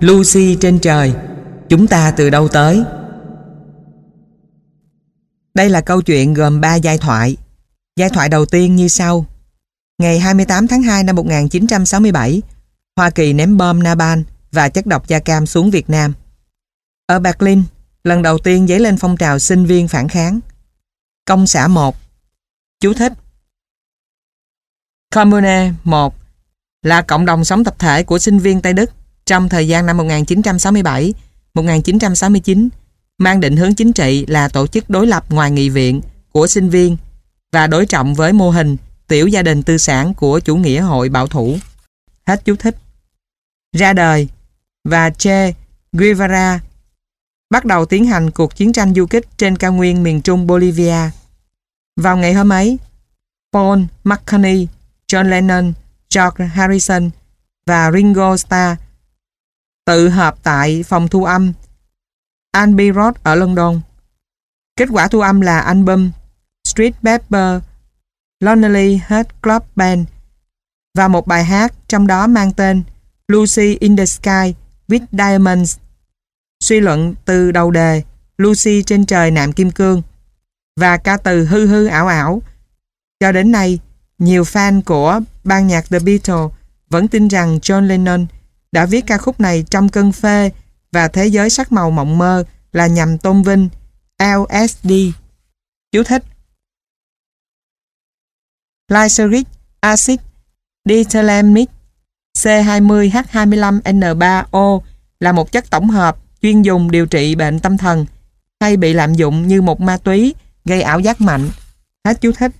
Lucy trên trời, chúng ta từ đâu tới? Đây là câu chuyện gồm 3 giai thoại. Giai thoại đầu tiên như sau. Ngày 28 tháng 2 năm 1967, Hoa Kỳ ném bom Naban và chất độc da cam xuống Việt Nam. Ở Berlin, lần đầu tiên dấy lên phong trào sinh viên phản kháng. Công xã 1 Chú thích Commune 1 là cộng đồng sống tập thể của sinh viên Tây Đức trong thời gian năm 1967-1969 mang định hướng chính trị là tổ chức đối lập ngoài nghị viện của sinh viên và đối trọng với mô hình tiểu gia đình tư sản của chủ nghĩa hội bảo thủ. Hết chú thích. Ra đời và Che Guevara bắt đầu tiến hành cuộc chiến tranh du kích trên cao nguyên miền trung Bolivia. Vào ngày hôm ấy, Paul McCartney, John Lennon George Harrison và Ringo Starr tự hợp tại phòng thu âm Abbey Road ở London. Kết quả thu âm là album Street Pepper Lonely Heart Club Band và một bài hát trong đó mang tên Lucy in the Sky with Diamonds. Suy luận từ đầu đề Lucy trên trời nạm kim cương và ca từ hư hư ảo ảo. Cho đến nay, nhiều fan của ban nhạc The Beatles vẫn tin rằng John Lennon đã viết ca khúc này trong cơn phê và thế giới sắc màu mộng mơ là nhằm tôn vinh LSD. Chú thích Lysergic acid dithylamide C20H25N3O là một chất tổng hợp chuyên dùng điều trị bệnh tâm thần hay bị lạm dụng như một ma túy gây ảo giác mạnh. Hết chú thích.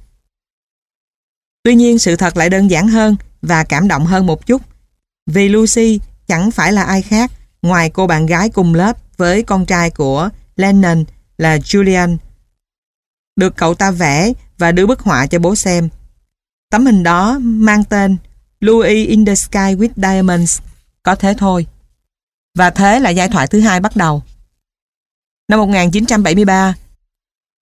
Tuy nhiên, sự thật lại đơn giản hơn và cảm động hơn một chút. Vì Lucy chẳng phải là ai khác ngoài cô bạn gái cùng lớp với con trai của Lennon là Julian. Được cậu ta vẽ và đưa bức họa cho bố xem. Tấm hình đó mang tên Louis in the Sky with Diamonds. Có thế thôi. Và thế là giai thoại thứ hai bắt đầu. Năm 1973,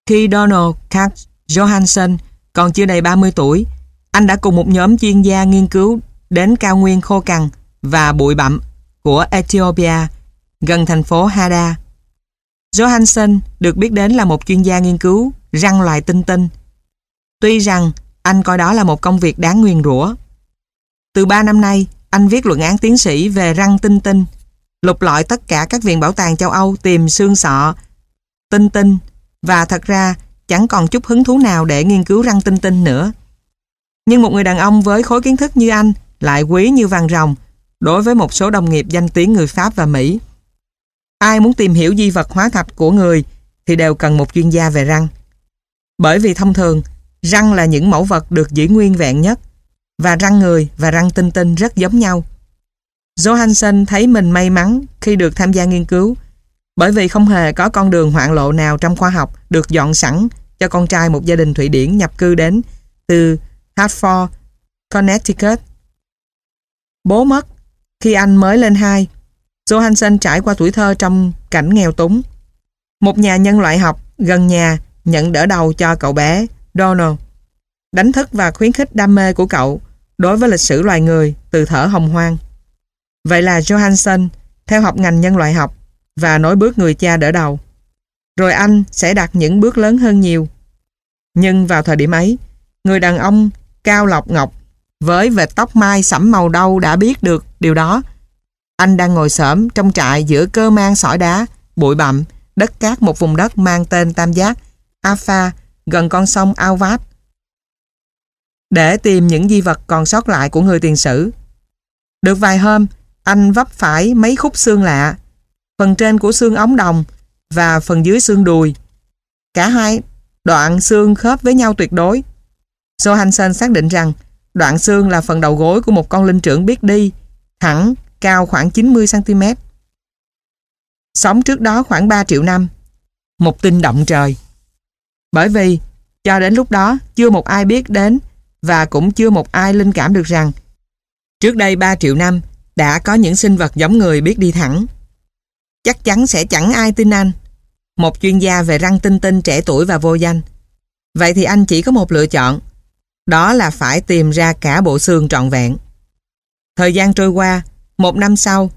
khi Donald Katz Johansson còn chưa đầy 30 tuổi, anh đã cùng một nhóm chuyên gia nghiên cứu đến cao nguyên khô cằn và bụi bặm của Ethiopia gần thành phố Hada. Johansson được biết đến là một chuyên gia nghiên cứu răng loài tinh tinh. Tuy rằng anh coi đó là một công việc đáng nguyền rủa. Từ 3 năm nay, anh viết luận án tiến sĩ về răng tinh tinh, lục lọi tất cả các viện bảo tàng châu Âu tìm xương sọ, tinh tinh và thật ra chẳng còn chút hứng thú nào để nghiên cứu răng tinh tinh nữa. Nhưng một người đàn ông với khối kiến thức như anh lại quý như vàng rồng đối với một số đồng nghiệp danh tiếng người Pháp và Mỹ. Ai muốn tìm hiểu di vật hóa thạch của người thì đều cần một chuyên gia về răng. Bởi vì thông thường, răng là những mẫu vật được giữ nguyên vẹn nhất và răng người và răng tinh tinh rất giống nhau. Johansson thấy mình may mắn khi được tham gia nghiên cứu bởi vì không hề có con đường hoạn lộ nào trong khoa học được dọn sẵn cho con trai một gia đình Thụy Điển nhập cư đến từ Hartford, Connecticut. Bố mất khi anh mới lên hai. Johansson trải qua tuổi thơ trong cảnh nghèo túng. Một nhà nhân loại học gần nhà nhận đỡ đầu cho cậu bé Donald. Đánh thức và khuyến khích đam mê của cậu đối với lịch sử loài người từ thở hồng hoang. Vậy là Johansson theo học ngành nhân loại học và nối bước người cha đỡ đầu. Rồi anh sẽ đạt những bước lớn hơn nhiều. Nhưng vào thời điểm ấy, người đàn ông Cao Lộc Ngọc với vệt tóc mai sẫm màu đâu đã biết được điều đó. Anh đang ngồi xổm trong trại giữa cơ mang sỏi đá, bụi bặm, đất cát một vùng đất mang tên Tam Giác, Alpha, gần con sông Alvat. Để tìm những di vật còn sót lại của người tiền sử, Được vài hôm, anh vấp phải mấy khúc xương lạ, phần trên của xương ống đồng và phần dưới xương đùi. Cả hai đoạn xương khớp với nhau tuyệt đối. Johansson xác định rằng đoạn xương là phần đầu gối của một con linh trưởng biết đi, thẳng, cao khoảng 90cm. Sống trước đó khoảng 3 triệu năm. Một tin động trời. Bởi vì, cho đến lúc đó, chưa một ai biết đến và cũng chưa một ai linh cảm được rằng trước đây 3 triệu năm đã có những sinh vật giống người biết đi thẳng. Chắc chắn sẽ chẳng ai tin anh. Một chuyên gia về răng tinh tinh trẻ tuổi và vô danh. Vậy thì anh chỉ có một lựa chọn. Đó là phải tìm ra cả bộ xương trọn vẹn. Thời gian trôi qua, một năm sau,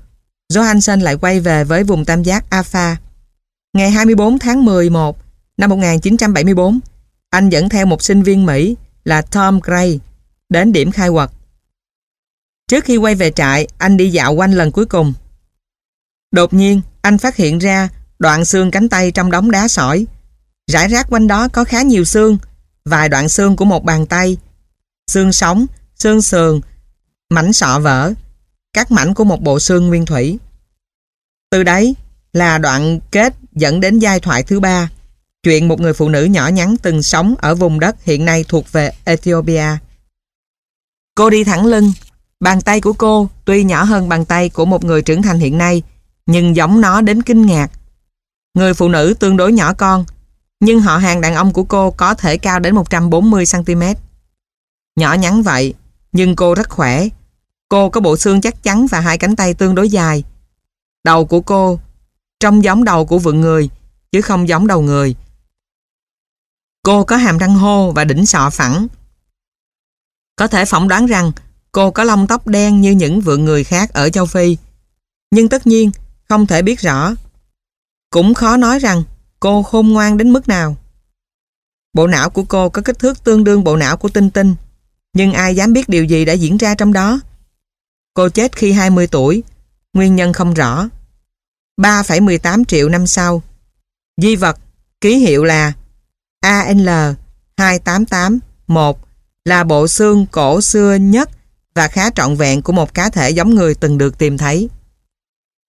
Johansson lại quay về với vùng tam giác Alpha. Ngày 24 tháng 11 năm 1974, anh dẫn theo một sinh viên Mỹ là Tom Gray đến điểm khai quật. Trước khi quay về trại, anh đi dạo quanh lần cuối cùng. Đột nhiên, anh phát hiện ra đoạn xương cánh tay trong đống đá sỏi. Rải rác quanh đó có khá nhiều xương, vài đoạn xương của một bàn tay, xương sống, xương sườn, mảnh sọ vỡ, các mảnh của một bộ xương nguyên thủy. Từ đấy là đoạn kết dẫn đến giai thoại thứ ba, chuyện một người phụ nữ nhỏ nhắn từng sống ở vùng đất hiện nay thuộc về Ethiopia. Cô đi thẳng lưng, bàn tay của cô tuy nhỏ hơn bàn tay của một người trưởng thành hiện nay, nhưng giống nó đến kinh ngạc. Người phụ nữ tương đối nhỏ con, nhưng họ hàng đàn ông của cô có thể cao đến 140cm. Nhỏ nhắn vậy, nhưng cô rất khỏe. Cô có bộ xương chắc chắn và hai cánh tay tương đối dài. Đầu của cô trông giống đầu của vượng người, chứ không giống đầu người. Cô có hàm răng hô và đỉnh sọ phẳng. Có thể phỏng đoán rằng cô có lông tóc đen như những vượng người khác ở châu Phi. Nhưng tất nhiên, không thể biết rõ. Cũng khó nói rằng cô khôn ngoan đến mức nào. Bộ não của cô có kích thước tương đương bộ não của Tinh Tinh, nhưng ai dám biết điều gì đã diễn ra trong đó. Cô chết khi 20 tuổi, nguyên nhân không rõ. 3,18 triệu năm sau, di vật ký hiệu là AL2881 là bộ xương cổ xưa nhất và khá trọn vẹn của một cá thể giống người từng được tìm thấy.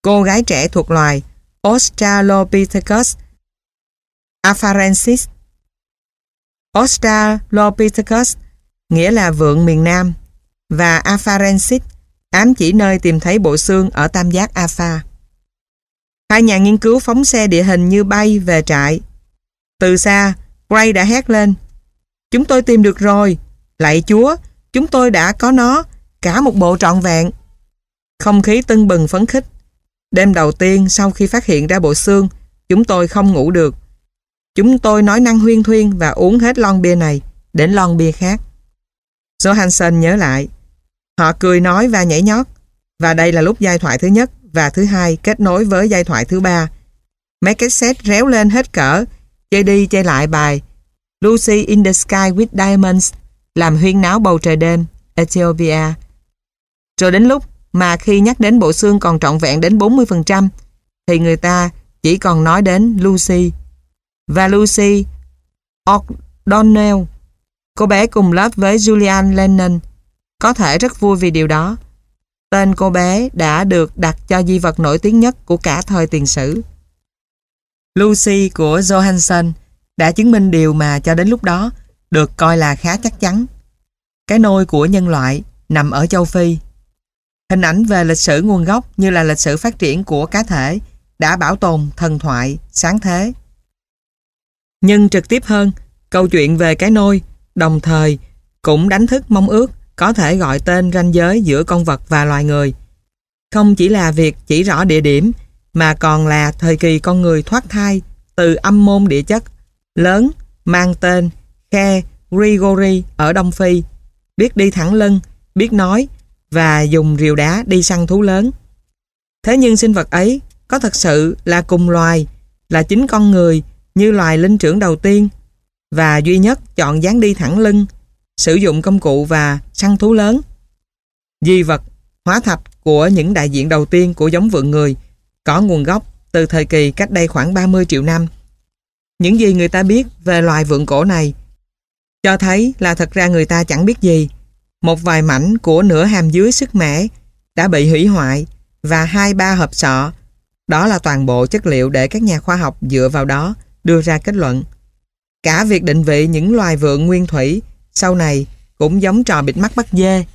Cô gái trẻ thuộc loài Australopithecus afarensis. Australopithecus nghĩa là vượn miền Nam và afarensis ám chỉ nơi tìm thấy bộ xương ở tam giác Alpha. Hai nhà nghiên cứu phóng xe địa hình như bay về trại. Từ xa, Gray đã hét lên. Chúng tôi tìm được rồi. Lạy Chúa, chúng tôi đã có nó, cả một bộ trọn vẹn. Không khí tưng bừng phấn khích. Đêm đầu tiên sau khi phát hiện ra bộ xương, chúng tôi không ngủ được. Chúng tôi nói năng huyên thuyên và uống hết lon bia này đến lon bia khác. Johansson nhớ lại. Họ cười nói và nhảy nhót. Và đây là lúc giai thoại thứ nhất và thứ hai kết nối với giai thoại thứ ba. Mấy cái set réo lên hết cỡ, chơi đi chơi lại bài Lucy in the Sky with Diamonds làm huyên náo bầu trời đêm, Ethiopia. Rồi đến lúc mà khi nhắc đến bộ xương còn trọn vẹn đến 40% thì người ta chỉ còn nói đến Lucy. Và Lucy O'Donnell, cô bé cùng lớp với Julian Lennon, có thể rất vui vì điều đó. Tên cô bé đã được đặt cho di vật nổi tiếng nhất của cả thời tiền sử. Lucy của Johansson đã chứng minh điều mà cho đến lúc đó được coi là khá chắc chắn. Cái nôi của nhân loại nằm ở châu Phi. Hình ảnh về lịch sử nguồn gốc như là lịch sử phát triển của cá thể đã bảo tồn thần thoại, sáng thế. Nhưng trực tiếp hơn, câu chuyện về cái nôi đồng thời cũng đánh thức mong ước có thể gọi tên ranh giới giữa con vật và loài người. Không chỉ là việc chỉ rõ địa điểm mà còn là thời kỳ con người thoát thai từ âm môn địa chất lớn mang tên Khe Grigori ở Đông Phi biết đi thẳng lưng, biết nói và dùng rìu đá đi săn thú lớn. Thế nhưng sinh vật ấy có thật sự là cùng loài, là chính con người như loài linh trưởng đầu tiên và duy nhất chọn dáng đi thẳng lưng, sử dụng công cụ và săn thú lớn. Di vật, hóa thạch của những đại diện đầu tiên của giống vượn người có nguồn gốc từ thời kỳ cách đây khoảng 30 triệu năm. Những gì người ta biết về loài vượn cổ này cho thấy là thật ra người ta chẳng biết gì. Một vài mảnh của nửa hàm dưới sức mẻ đã bị hủy hoại và hai ba hộp sọ. Đó là toàn bộ chất liệu để các nhà khoa học dựa vào đó đưa ra kết luận. Cả việc định vị những loài vượn nguyên thủy sau này cũng giống trò bịt mắt bắt dê.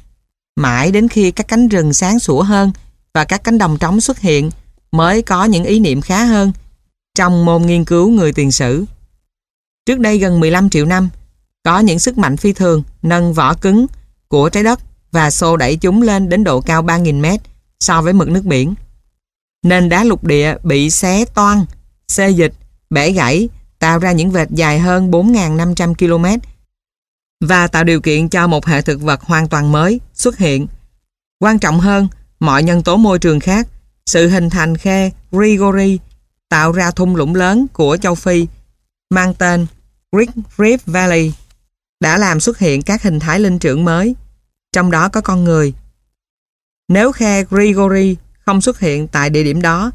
Mãi đến khi các cánh rừng sáng sủa hơn và các cánh đồng trống xuất hiện mới có những ý niệm khá hơn trong môn nghiên cứu người tiền sử. Trước đây gần 15 triệu năm, có những sức mạnh phi thường nâng vỏ cứng của trái đất và xô đẩy chúng lên đến độ cao 3.000 mét so với mực nước biển. Nền đá lục địa bị xé toan, xê dịch, bẻ gãy, tạo ra những vệt dài hơn 4.500 km và tạo điều kiện cho một hệ thực vật hoàn toàn mới xuất hiện. Quan trọng hơn, mọi nhân tố môi trường khác, sự hình thành khe Grigori tạo ra thung lũng lớn của châu Phi mang tên Great Rift Valley đã làm xuất hiện các hình thái linh trưởng mới, trong đó có con người. Nếu khe Grigori không xuất hiện tại địa điểm đó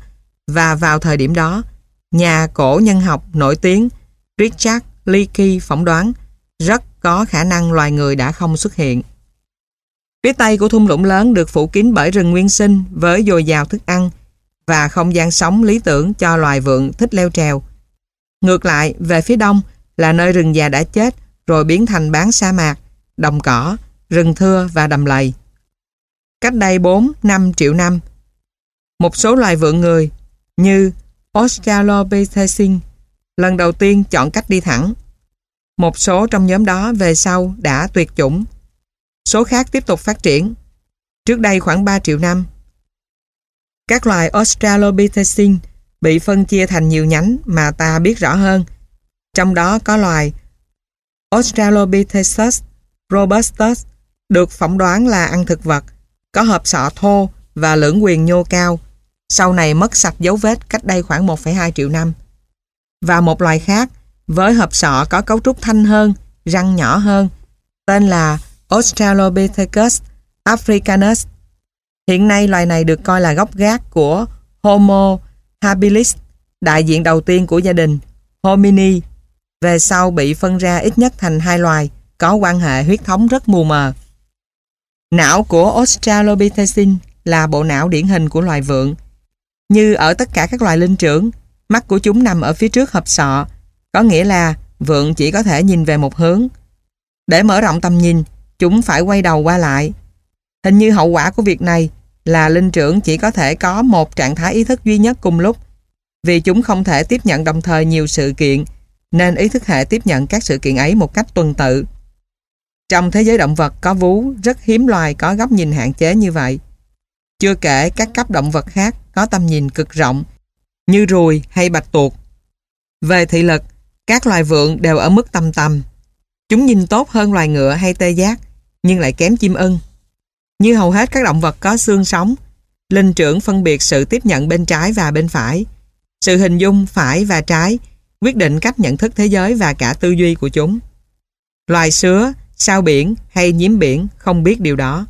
và vào thời điểm đó, nhà cổ nhân học nổi tiếng Richard Leakey phỏng đoán rất có khả năng loài người đã không xuất hiện. Phía tây của thung lũng lớn được phủ kín bởi rừng nguyên sinh với dồi dào thức ăn và không gian sống lý tưởng cho loài vượn thích leo trèo. Ngược lại, về phía đông là nơi rừng già đã chết rồi biến thành bán sa mạc, đồng cỏ, rừng thưa và đầm lầy. Cách đây 4-5 triệu năm, một số loài vượn người như Australopithecine lần đầu tiên chọn cách đi thẳng. Một số trong nhóm đó về sau đã tuyệt chủng. Số khác tiếp tục phát triển. Trước đây khoảng 3 triệu năm, các loài Australopithecine bị phân chia thành nhiều nhánh mà ta biết rõ hơn. Trong đó có loài Australopithecus robustus được phỏng đoán là ăn thực vật, có hộp sọ thô và lưỡng quyền nhô cao, sau này mất sạch dấu vết cách đây khoảng 1,2 triệu năm. Và một loài khác, với hộp sọ có cấu trúc thanh hơn, răng nhỏ hơn, tên là Australopithecus africanus. Hiện nay loài này được coi là gốc gác của Homo habilis, đại diện đầu tiên của gia đình Homini, về sau bị phân ra ít nhất thành hai loài có quan hệ huyết thống rất mù mờ. Não của Australopithecine là bộ não điển hình của loài vượn. Như ở tất cả các loài linh trưởng, mắt của chúng nằm ở phía trước hộp sọ, có nghĩa là vượn chỉ có thể nhìn về một hướng. Để mở rộng tầm nhìn, chúng phải quay đầu qua lại. Hình như hậu quả của việc này là linh trưởng chỉ có thể có một trạng thái ý thức duy nhất cùng lúc vì chúng không thể tiếp nhận đồng thời nhiều sự kiện nên ý thức hệ tiếp nhận các sự kiện ấy một cách tuần tự. Trong thế giới động vật có vú, rất hiếm loài có góc nhìn hạn chế như vậy. Chưa kể các cấp động vật khác có tầm nhìn cực rộng như ruồi hay bạch tuộc. Về thị lực, các loài vượn đều ở mức tầm tầm. Chúng nhìn tốt hơn loài ngựa hay tê giác, nhưng lại kém chim ưng. Như hầu hết các động vật có xương sống, linh trưởng phân biệt sự tiếp nhận bên trái và bên phải. Sự hình dung phải và trái quyết định cách nhận thức thế giới và cả tư duy của chúng. Loài sứa, sao biển hay nhiễm biển không biết điều đó.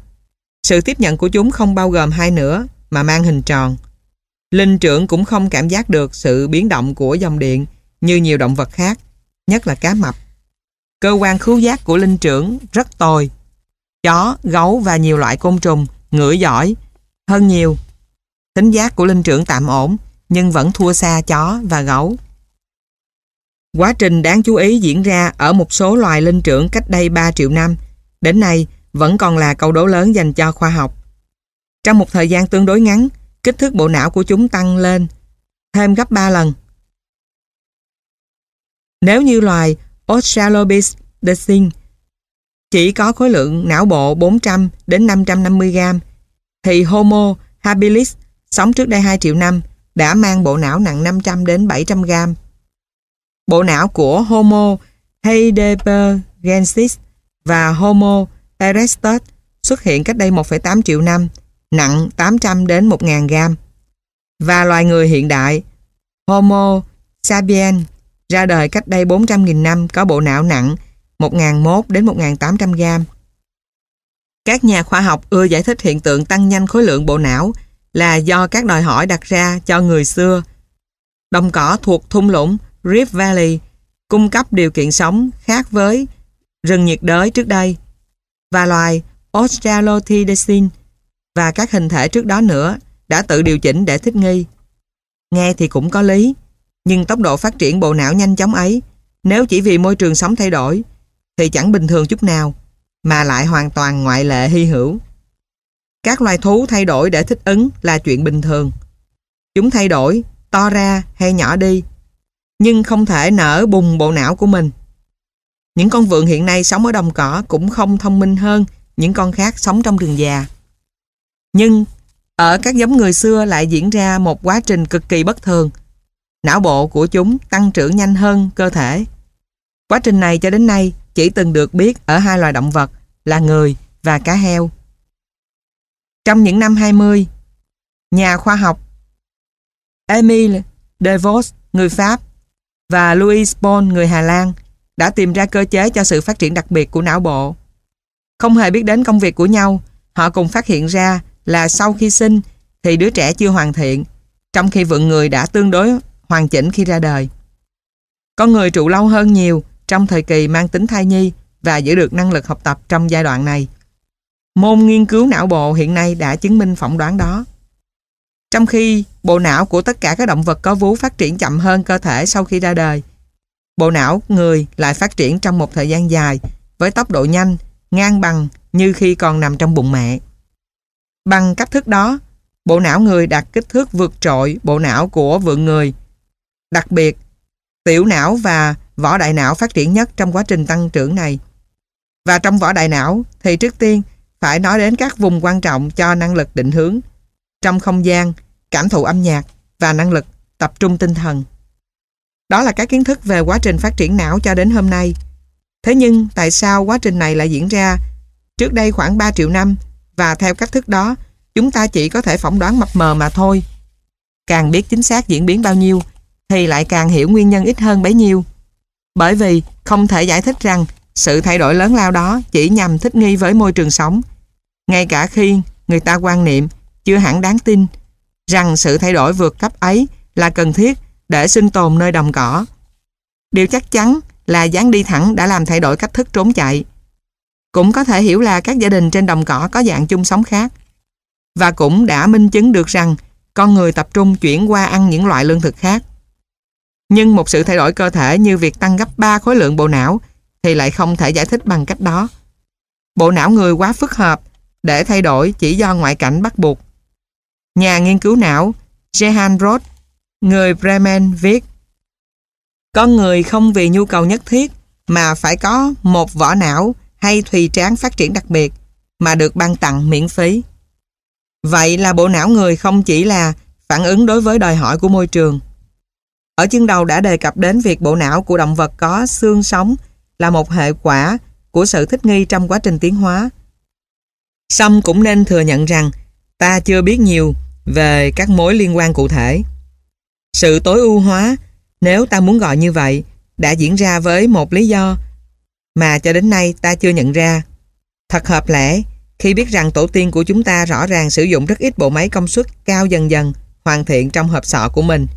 Sự tiếp nhận của chúng không bao gồm hai nửa mà mang hình tròn. Linh trưởng cũng không cảm giác được sự biến động của dòng điện như nhiều động vật khác, nhất là cá mập. Cơ quan khứu giác của linh trưởng rất tồi. Chó, gấu và nhiều loại côn trùng ngửi giỏi hơn nhiều. Tính giác của linh trưởng tạm ổn nhưng vẫn thua xa chó và gấu. Quá trình đáng chú ý diễn ra ở một số loài linh trưởng cách đây 3 triệu năm, đến nay vẫn còn là câu đố lớn dành cho khoa học. Trong một thời gian tương đối ngắn, kích thước bộ não của chúng tăng lên thêm gấp 3 lần. Nếu như loài Australopithecine chỉ có khối lượng não bộ 400 đến 550 gram, thì Homo habilis sống trước đây 2 triệu năm đã mang bộ não nặng 500 đến 700 gram. Bộ não của Homo heidelbergensis và Homo erectus xuất hiện cách đây 1,8 triệu năm, nặng 800 đến 1.000 gram. Và loài người hiện đại, Homo sapiens, ra đời cách đây 400.000 năm có bộ não nặng 1.001 đến 1.800 gram. Các nhà khoa học ưa giải thích hiện tượng tăng nhanh khối lượng bộ não là do các đòi hỏi đặt ra cho người xưa. Đồng cỏ thuộc thung lũng Rift Valley cung cấp điều kiện sống khác với rừng nhiệt đới trước đây và loài Australopithecine và các hình thể trước đó nữa đã tự điều chỉnh để thích nghi. Nghe thì cũng có lý, nhưng tốc độ phát triển bộ não nhanh chóng ấy, nếu chỉ vì môi trường sống thay đổi, thì chẳng bình thường chút nào, mà lại hoàn toàn ngoại lệ hy hữu. Các loài thú thay đổi để thích ứng là chuyện bình thường. Chúng thay đổi, to ra hay nhỏ đi, nhưng không thể nở bùng bộ não của mình. Những con vượn hiện nay sống ở đồng cỏ cũng không thông minh hơn những con khác sống trong rừng già. Nhưng ở các giống người xưa lại diễn ra một quá trình cực kỳ bất thường. Não bộ của chúng tăng trưởng nhanh hơn cơ thể. Quá trình này cho đến nay chỉ từng được biết ở hai loài động vật là người và cá heo. Trong những năm 20, nhà khoa học Emile Devos, người Pháp và Louis Bon, người Hà Lan đã tìm ra cơ chế cho sự phát triển đặc biệt của não bộ. Không hề biết đến công việc của nhau, họ cùng phát hiện ra là sau khi sinh thì đứa trẻ chưa hoàn thiện, trong khi vượng người đã tương đối hoàn chỉnh khi ra đời. Con người trụ lâu hơn nhiều trong thời kỳ mang tính thai nhi và giữ được năng lực học tập trong giai đoạn này. Môn nghiên cứu não bộ hiện nay đã chứng minh phỏng đoán đó. Trong khi bộ não của tất cả các động vật có vú phát triển chậm hơn cơ thể sau khi ra đời, bộ não người lại phát triển trong một thời gian dài với tốc độ nhanh, ngang bằng như khi còn nằm trong bụng mẹ. Bằng cách thức đó, bộ não người đạt kích thước vượt trội bộ não của vượn người. Đặc biệt, tiểu não và vỏ đại não phát triển nhất trong quá trình tăng trưởng này. Và trong vỏ đại não thì trước tiên phải nói đến các vùng quan trọng cho năng lực định hướng trong không gian, cảm thụ âm nhạc và năng lực tập trung tinh thần. Đó là các kiến thức về quá trình phát triển não cho đến hôm nay. Thế nhưng, tại sao quá trình này lại diễn ra trước đây khoảng 3 triệu năm, và theo cách thức đó, chúng ta chỉ có thể phỏng đoán mập mờ mà thôi. Càng biết chính xác diễn biến bao nhiêu, thì lại càng hiểu nguyên nhân ít hơn bấy nhiêu. Bởi vì không thể giải thích rằng sự thay đổi lớn lao đó chỉ nhằm thích nghi với môi trường sống. Ngay cả khi người ta quan niệm chưa hẳn đáng tin, rằng sự thay đổi vượt cấp ấy là cần thiết để sinh tồn nơi đồng cỏ. Điều chắc chắn là dáng đi thẳng đã làm thay đổi cách thức trốn chạy. Cũng có thể hiểu là các gia đình trên đồng cỏ có dạng chung sống khác. Và cũng đã minh chứng được rằng con người tập trung chuyển qua ăn những loại lương thực khác. Nhưng một sự thay đổi cơ thể như việc tăng gấp 3 khối lượng bộ não thì lại không thể giải thích bằng cách đó. Bộ não người quá phức hợp để thay đổi chỉ do ngoại cảnh bắt buộc. Nhà nghiên cứu não Jehan Roth, người Bremen viết Con người không vì nhu cầu nhất thiết mà phải có một vỏ não hay thùy tráng phát triển đặc biệt mà được ban tặng miễn phí. Vậy là bộ não người không chỉ là phản ứng đối với đòi hỏi của môi trường. Ở chương đầu đã đề cập đến việc bộ não của động vật có xương sống là một hệ quả của sự thích nghi trong quá trình tiến hóa. Xong cũng nên thừa nhận rằng ta chưa biết nhiều về các mối liên quan cụ thể. Sự tối ưu hóa, nếu ta muốn gọi như vậy, đã diễn ra với một lý do mà cho đến nay ta chưa nhận ra. Thật hợp lẽ, khi biết rằng tổ tiên của chúng ta rõ ràng sử dụng rất ít bộ máy công suất cao dần dần hoàn thiện trong hộp sọ của mình.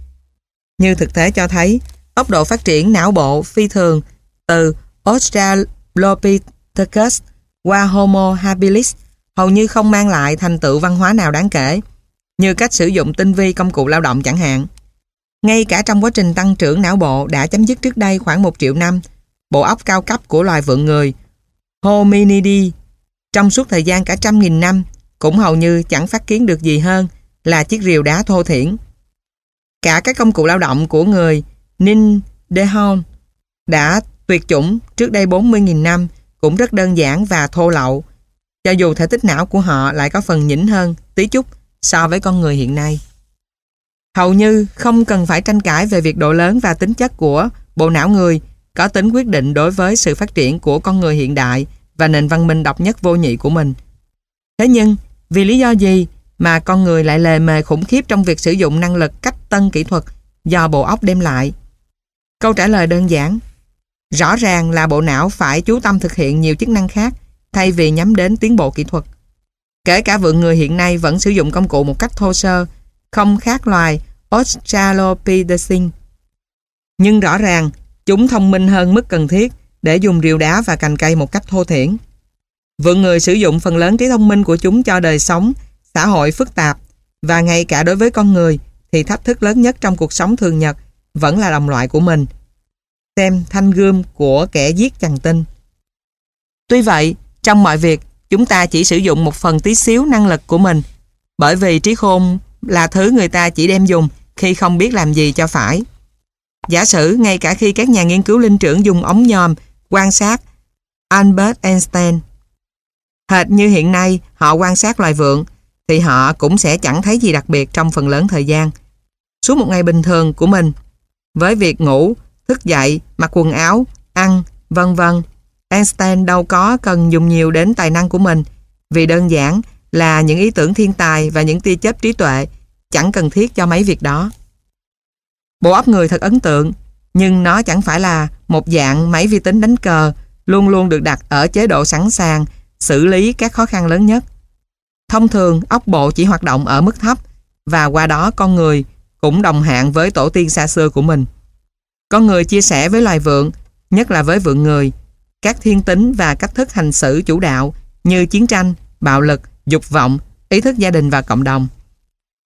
Như thực tế cho thấy, tốc độ phát triển não bộ phi thường từ Australopithecus qua Homo habilis hầu như không mang lại thành tựu văn hóa nào đáng kể, như cách sử dụng tinh vi công cụ lao động chẳng hạn. Ngay cả trong quá trình tăng trưởng não bộ đã chấm dứt trước đây khoảng một triệu năm, bộ óc cao cấp của loài vượn người, Hominidae, trong suốt thời gian cả trăm nghìn năm, cũng hầu như chẳng phát kiến được gì hơn là chiếc rìu đá thô thiển. Cả các công cụ lao động của người Ninh Dehon đã tuyệt chủng trước đây 40.000 năm cũng rất đơn giản và thô lậu, cho dù thể tích não của họ lại có phần nhỉnh hơn tí chút so với con người hiện nay. Hầu như không cần phải tranh cãi về việc độ lớn và tính chất của bộ não người có tính quyết định đối với sự phát triển của con người hiện đại và nền văn minh độc nhất vô nhị của mình. Thế nhưng, vì lý do gì mà con người lại lề mề khủng khiếp trong việc sử dụng năng lực cách tân kỹ thuật do bộ óc đem lại? Câu trả lời đơn giản. Rõ ràng là bộ não phải chú tâm thực hiện nhiều chức năng khác thay vì nhắm đến tiến bộ kỹ thuật. Kể cả vượng người hiện nay vẫn sử dụng công cụ một cách thô sơ, không khác loài Australopithecine. Nhưng rõ ràng, chúng thông minh hơn mức cần thiết để dùng rìu đá và cành cây một cách thô thiển. Vượng người sử dụng phần lớn trí thông minh của chúng cho đời sống xã hội phức tạp và ngay cả đối với con người thì thách thức lớn nhất trong cuộc sống thường nhật vẫn là đồng loại của mình. Xem thanh gươm của kẻ giết chằn tinh. Tuy vậy, trong mọi việc, chúng ta chỉ sử dụng một phần tí xíu năng lực của mình bởi vì trí khôn là thứ người ta chỉ đem dùng khi không biết làm gì cho phải. Giả sử ngay cả khi các nhà nghiên cứu linh trưởng dùng ống nhòm quan sát Albert Einstein hệt như hiện nay họ quan sát loài vượn thì họ cũng sẽ chẳng thấy gì đặc biệt trong phần lớn thời gian. Suốt một ngày bình thường của mình với việc ngủ, thức dậy, mặc quần áo, ăn, vân vân Einstein đâu có cần dùng nhiều đến tài năng của mình vì đơn giản là những ý tưởng thiên tài và những tia chớp trí tuệ chẳng cần thiết cho mấy việc đó. Bộ óc người thật ấn tượng nhưng nó chẳng phải là một dạng máy vi tính đánh cờ luôn luôn được đặt ở chế độ sẵn sàng xử lý các khó khăn lớn nhất. Thông thường, óc bộ chỉ hoạt động ở mức thấp và qua đó con người cũng đồng hạng với tổ tiên xa xưa của mình. Con người chia sẻ với loài vượn, nhất là với vượn người, các thiên tính và cách thức hành xử chủ đạo như chiến tranh, bạo lực, dục vọng, ý thức gia đình và cộng đồng.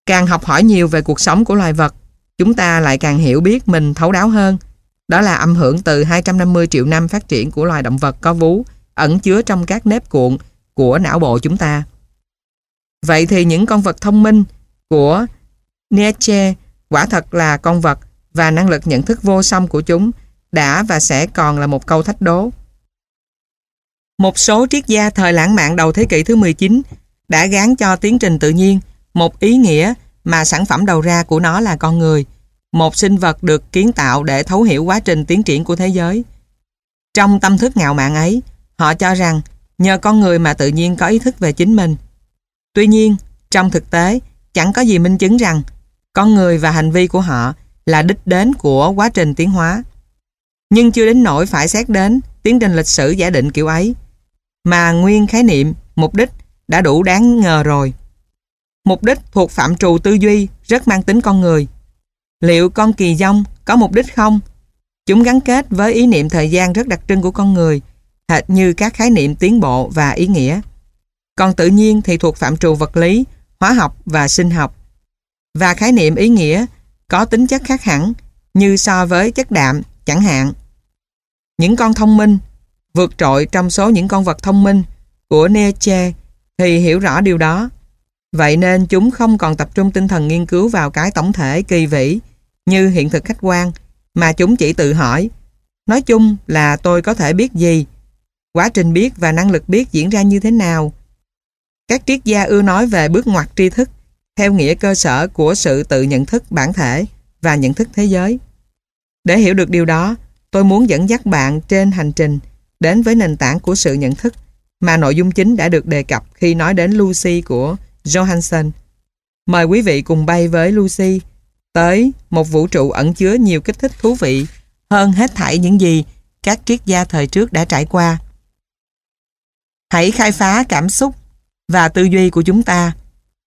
Càng học hỏi nhiều về cuộc sống của loài vật, chúng ta lại càng hiểu biết mình thấu đáo hơn. Đó là âm hưởng từ 250 triệu năm phát triển của loài động vật có vú ẩn chứa trong các nếp cuộn của não bộ chúng ta. Vậy thì những con vật thông minh của Nietzsche quả thật là con vật và năng lực nhận thức vô song của chúng đã và sẽ còn là một câu thách đố. Một số triết gia thời lãng mạn đầu thế kỷ thứ 19 đã gán cho tiến trình tự nhiên một ý nghĩa mà sản phẩm đầu ra của nó là con người, một sinh vật được kiến tạo để thấu hiểu quá trình tiến triển của thế giới. Trong tâm thức ngạo mạn ấy, họ cho rằng nhờ con người mà tự nhiên có ý thức về chính mình. Tuy nhiên, trong thực tế, chẳng có gì minh chứng rằng con người và hành vi của họ là đích đến của quá trình tiến hóa. Nhưng chưa đến nỗi phải xét đến tiến trình lịch sử giả định kiểu ấy mà nguyên khái niệm, mục đích đã đủ đáng ngờ rồi. Mục đích thuộc phạm trù tư duy rất mang tính con người. Liệu con kỳ dông có mục đích không? Chúng gắn kết với ý niệm thời gian rất đặc trưng của con người, hệt như các khái niệm tiến bộ và ý nghĩa. Còn tự nhiên thì thuộc phạm trù vật lý, hóa học và sinh học. Và khái niệm ý nghĩa có tính chất khác hẳn như so với chất đạm chẳng hạn. Những con thông minh vượt trội trong số những con vật thông minh của Nietzsche thì hiểu rõ điều đó. Vậy nên chúng không còn tập trung tinh thần nghiên cứu vào cái tổng thể kỳ vĩ như hiện thực khách quan mà chúng chỉ tự hỏi nói chung là tôi có thể biết gì quá trình biết và năng lực biết diễn ra như thế nào các triết gia ưa nói về bước ngoặt tri thức theo nghĩa cơ sở của sự tự nhận thức bản thể và nhận thức thế giới. Để hiểu được điều đó, tôi muốn dẫn dắt bạn trên hành trình đến với nền tảng của sự nhận thức mà nội dung chính đã được đề cập khi nói đến Lucy của Johansson. Mời quý vị cùng bay với Lucy tới một vũ trụ ẩn chứa nhiều kích thích thú vị hơn hết thảy những gì các triết gia thời trước đã trải qua. Hãy khai phá cảm xúc và tư duy của chúng ta,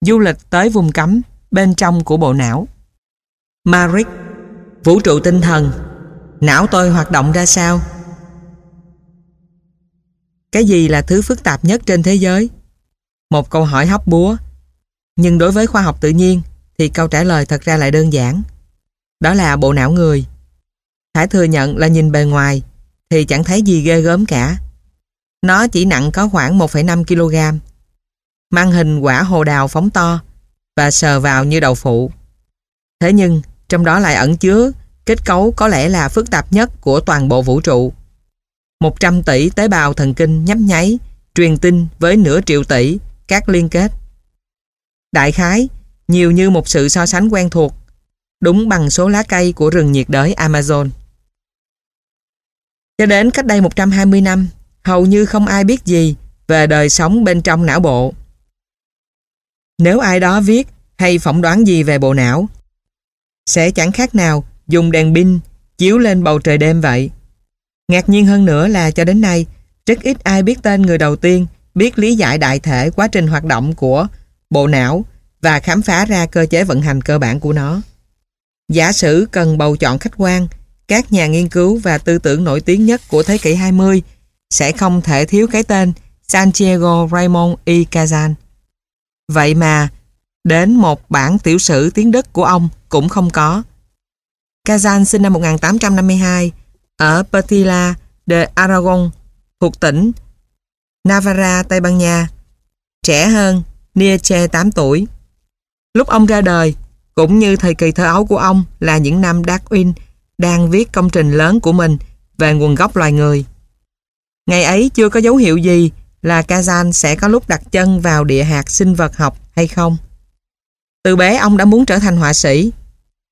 du lịch tới vùng cấm bên trong của bộ não. Marik, vũ trụ tinh thần, não tôi hoạt động ra sao? Cái gì là thứ phức tạp nhất trên thế giới? Một câu hỏi hóc búa. Nhưng đối với khoa học tự nhiên thì câu trả lời thật ra lại đơn giản. Đó là bộ não người. Phải thừa nhận là nhìn bề ngoài thì chẳng thấy gì ghê gớm cả. Nó chỉ nặng có khoảng 1,5 kg. Mang hình quả hồ đào phóng to và sờ vào như đầu phụ. Thế nhưng trong đó lại ẩn chứa kết cấu có lẽ là phức tạp nhất của toàn bộ vũ trụ. 100 tỷ tế bào thần kinh nhấp nháy, truyền tin với nửa triệu tỷ các liên kết. Đại khái, nhiều như một sự so sánh quen thuộc, đúng bằng số lá cây của rừng nhiệt đới Amazon. Cho đến cách đây 120 năm, hầu như không ai biết gì về đời sống bên trong não bộ. Nếu ai đó viết hay phỏng đoán gì về bộ não, sẽ chẳng khác nào dùng đèn pin chiếu lên bầu trời đêm vậy. Ngạc nhiên hơn nữa là cho đến nay, rất ít ai biết tên người đầu tiên biết lý giải đại thể quá trình hoạt động của bộ não và khám phá ra cơ chế vận hành cơ bản của nó. Giả sử cần bầu chọn khách quan, các nhà nghiên cứu và tư tưởng nổi tiếng nhất của thế kỷ 20 sẽ không thể thiếu cái tên Santiago Raymond y Cazan. Vậy mà, đến một bản tiểu sử tiếng Đức của ông cũng không có. Kazan sinh năm 1852 ở Pertila de Aragon thuộc tỉnh Navarra, Tây Ban Nha. Trẻ hơn Nietzsche 8 tuổi. Lúc ông ra đời, cũng như thời kỳ thơ ấu của ông là những năm Darwin đang viết công trình lớn của mình về nguồn gốc loài người. Ngày ấy chưa có dấu hiệu gì là Kazan sẽ có lúc đặt chân vào địa hạt sinh vật học hay không. Từ bé ông đã muốn trở thành họa sĩ.